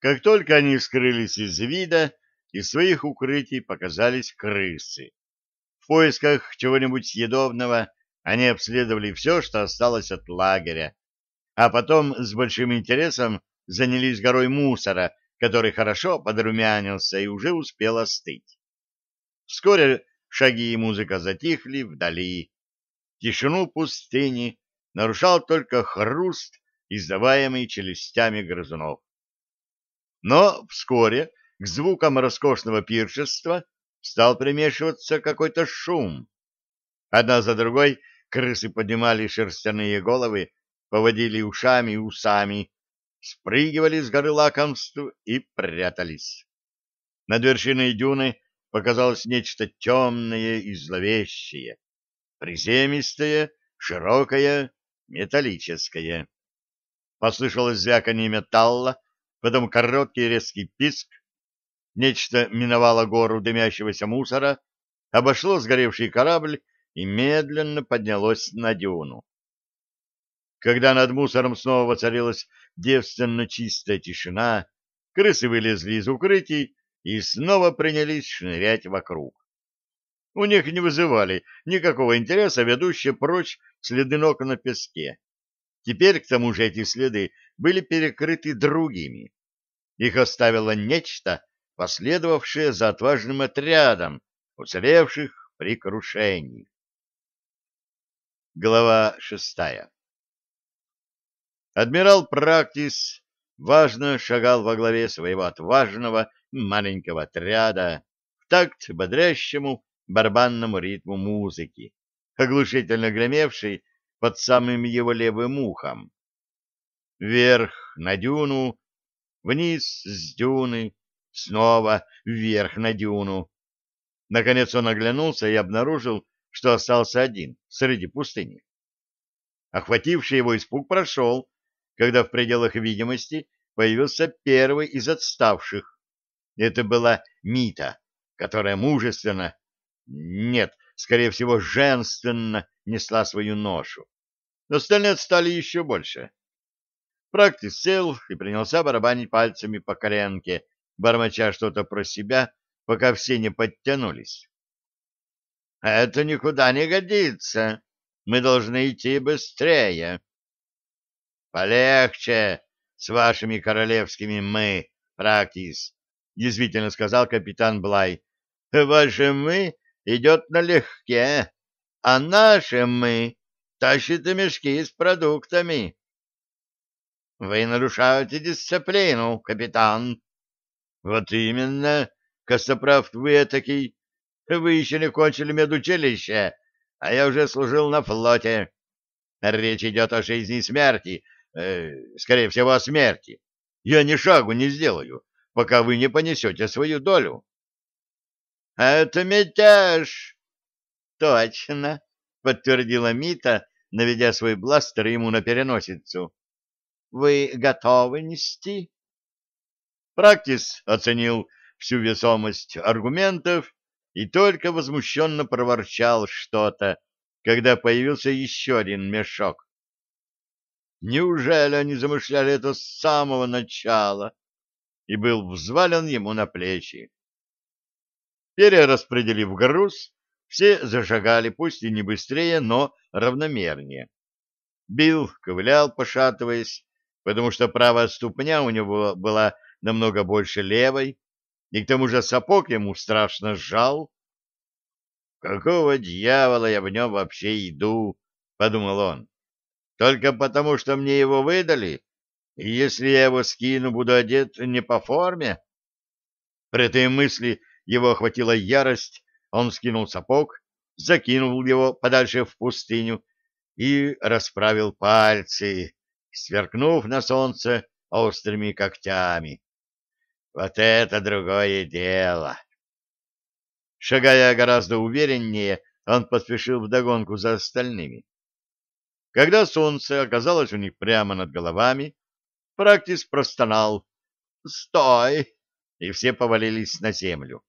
Как только они скрылись из вида, из своих укрытий показались крысы. В поисках чего-нибудь съедобного они обследовали все, что осталось от лагеря, а потом с большим интересом занялись горой мусора, который хорошо подрумянился и уже успел остыть. Вскоре шаги и музыка затихли вдали. Тишину пустыни нарушал только хруст, издаваемый челюстями грызунов. Но вскоре к звукам роскошного пиршества стал примешиваться какой-то шум. Одна за другой крысы поднимали шерстяные головы, поводили ушами и усами, спрыгивали с горы лакомств и прятались. Над вершиной дюны показалось нечто темное и зловещее, приземистое, широкое, металлическое. Послышалось звяканье металла, потом короткий резкий писк. Нечто миновало гору дымящегося мусора, обошло сгоревший корабль и медленно поднялось на дюну. Когда над мусором снова воцарилась девственно чистая тишина, крысы вылезли из укрытий и снова принялись шнырять вокруг. У них не вызывали никакого интереса ведущие прочь следы ног на песке. Теперь, к тому же, эти следы были перекрыты другими. Их оставило нечто, последовавшее за отважным отрядом, уцелевших при крушении. Глава шестая Адмирал Практис важно шагал во главе своего отважного маленького отряда в такт бодрящему барабанному ритму музыки, оглушительно гремевшей под самым его левым ухом. Вверх на дюну, вниз с дюны, снова вверх на дюну. Наконец он оглянулся и обнаружил, что остался один среди пустыни. Охвативший его испуг прошел, когда в пределах видимости появился первый из отставших. Это была Мита, которая мужественно, нет, скорее всего, женственно несла свою ношу. Но остальные отстали еще больше. Практис сел и принялся барабанить пальцами по коренке, бормоча что-то про себя, пока все не подтянулись. — Это никуда не годится. Мы должны идти быстрее. Полегче с вашими королевскими «мы», Практис, — язвительно сказал капитан Блай. — Ваше «мы» идет налегке, а наше «мы» тащит и мешки с продуктами. — Вы нарушаете дисциплину, капитан. — Вот именно, Костоправ вы этакий. Вы еще не кончили медучилище, а я уже служил на флоте. Речь идет о жизни и смерти, э, скорее всего, о смерти. Я ни шагу не сделаю, пока вы не понесете свою долю. — Это мятеж! — Точно, — подтвердила Мита, наведя свой бластер ему на переносицу. — Вы готовы нести? Практис оценил всю весомость аргументов и только возмущенно проворчал что-то, когда появился еще один мешок. Неужели они замышляли это с самого начала? И был взвален ему на плечи. Перераспределив груз, все зашагали, пусть и не быстрее, но равномернее. Билл ковылял, пошатываясь, потому что правая ступня у него была намного больше левой, и к тому же сапог ему страшно сжал. «Какого дьявола я в нем вообще иду?» — подумал он. Только потому, что мне его выдали? И если я его скину, буду одет не по форме? При этой мысли его охватила ярость, он скинул сапог, закинул его подальше в пустыню и расправил пальцы, сверкнув на солнце острыми когтями. Вот это другое дело! Шагая гораздо увереннее, он поспешил вдогонку за остальными. Когда солнце оказалось у них прямо над головами, Практис простонал «Стой!» и все повалились на землю.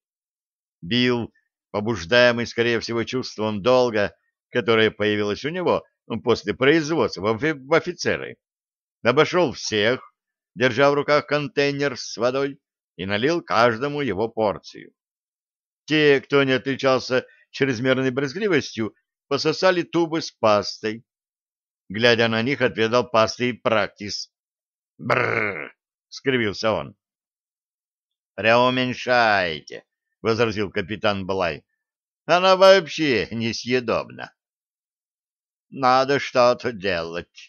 Билл, побуждаемый, скорее всего, чувством долга, которое появилось у него после производства в офицеры, обошел всех, держа в руках контейнер с водой, и налил каждому его порцию. Те, кто не отличался чрезмерной брезгливостью, пососали тубы с пастой. Глядя на них, отведал пасты и практис. «Брррр!» — скривился он. «Преуменьшайте!» — возразил капитан Блай. «Она вообще несъедобна». «Надо что-то делать», —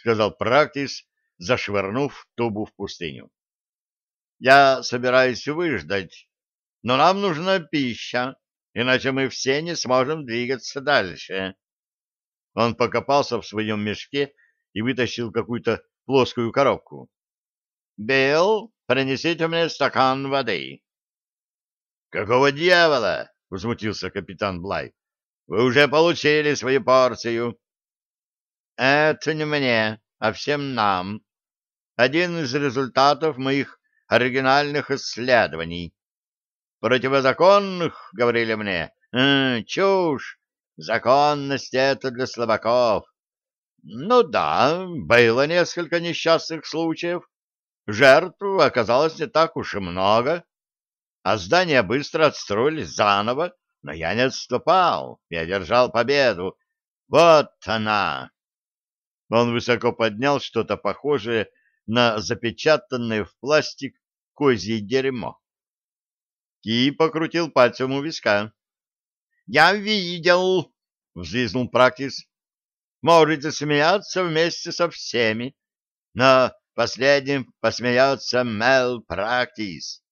сказал практис, зашвырнув тубу в пустыню. «Я собираюсь выждать, но нам нужна пища, иначе мы все не сможем двигаться дальше». Он покопался в своем мешке и вытащил какую-то плоскую коробку. «Билл, принесите мне стакан воды». «Какого дьявола?» — возмутился капитан Блай. «Вы уже получили свою порцию». «Это не мне, а всем нам. Один из результатов моих оригинальных исследований. Противозаконных, — говорили мне, э, — чушь, законность — это для слабаков. Ну да, было несколько несчастных случаев. Жертв оказалось не так уж и много. А здание быстро отстроили заново, но я не отступал, я держал победу. Вот она! Он высоко поднял что-то похожее на запечатанное в пластик козье дерьмо. Ки покрутил пальцем у виска. — Я видел! — взвизнул Практис. — Можете смеяться вместе со всеми, но последним посмеется Мел Практис.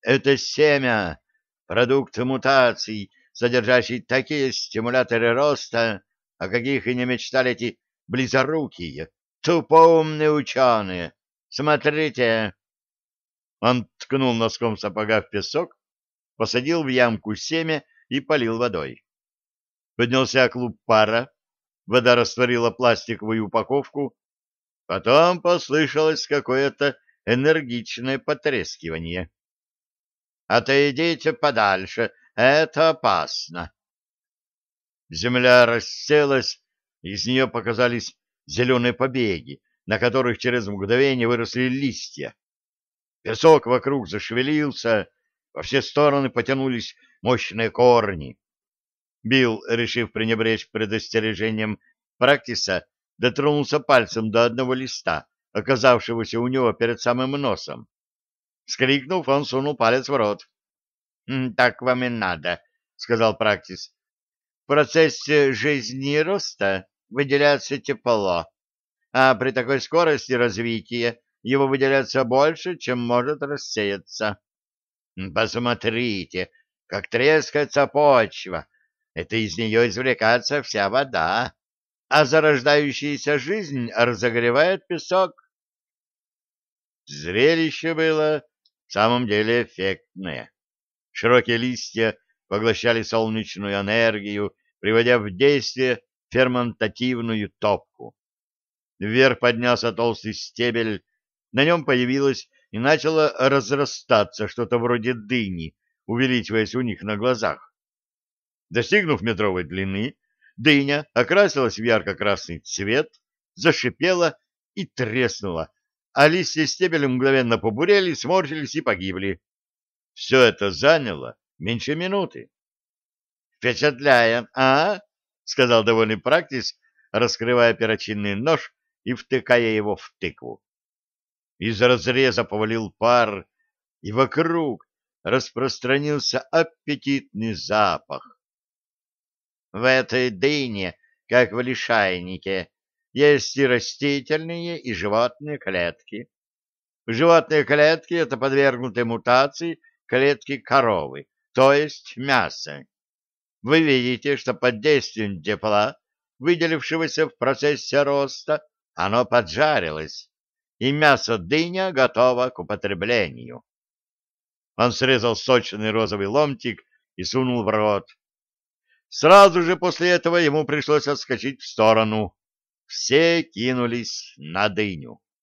Это семя, продукт мутаций, содержащий такие стимуляторы роста, о каких и не мечтали эти близорукие, тупоумные ученые. Смотрите!» Он ткнул носком сапога в песок, посадил в ямку семя и полил водой. Поднялся клуб пара, вода растворила пластиковую упаковку, потом послышалось какое-то энергичное потрескивание. «Отойдите подальше, это опасно!» Земля расселась, из нее показались зеленые побеги, на которых через мгновение выросли листья. Песок вокруг зашевелился, во все стороны потянулись мощные корни. Билл, решив пренебречь предостережением Практиса, дотронулся пальцем до одного листа, оказавшегося у него перед самым носом. Скрикнув, он сунул палец в рот. — Так вам и надо, — сказал Практис. — В процессе жизни и роста выделяется тепло, а при такой скорости развития его выделяется больше, чем может рассеяться. Посмотрите, как трескается почва. Это из нее извлекается вся вода, а зарождающаяся жизнь разогревает песок. Зрелище было в самом деле эффектное. Широкие листья поглощали солнечную энергию, приводя в действие ферментативную топку. Вверх поднялся толстый стебель, на нем появилось и начало разрастаться что-то вроде дыни, увеличиваясь у них на глазах. Достигнув метровой длины, дыня окрасилась в ярко-красный цвет, зашипела и треснула, а листья стебеля мгновенно побурели, сморщились и погибли. Все это заняло меньше минуты. «Впечатляем, а?» — сказал довольный практис, раскрывая перочинный нож и втыкая его в тыкву. Из разреза повалил пар, и вокруг распространился аппетитный запах. В этой дыне, как в лишайнике, есть и растительные, и животные клетки. Животные клетки — это подвергнутые мутации клетки коровы, то есть мясо. Вы видите, что под действием тепла, выделившегося в процессе роста, оно поджарилось, и мясо дыня готово к употреблению. Он срезал сочный розовый ломтик и сунул в рот. Сразу же после этого ему пришлось отскочить в сторону. Все кинулись на дыню.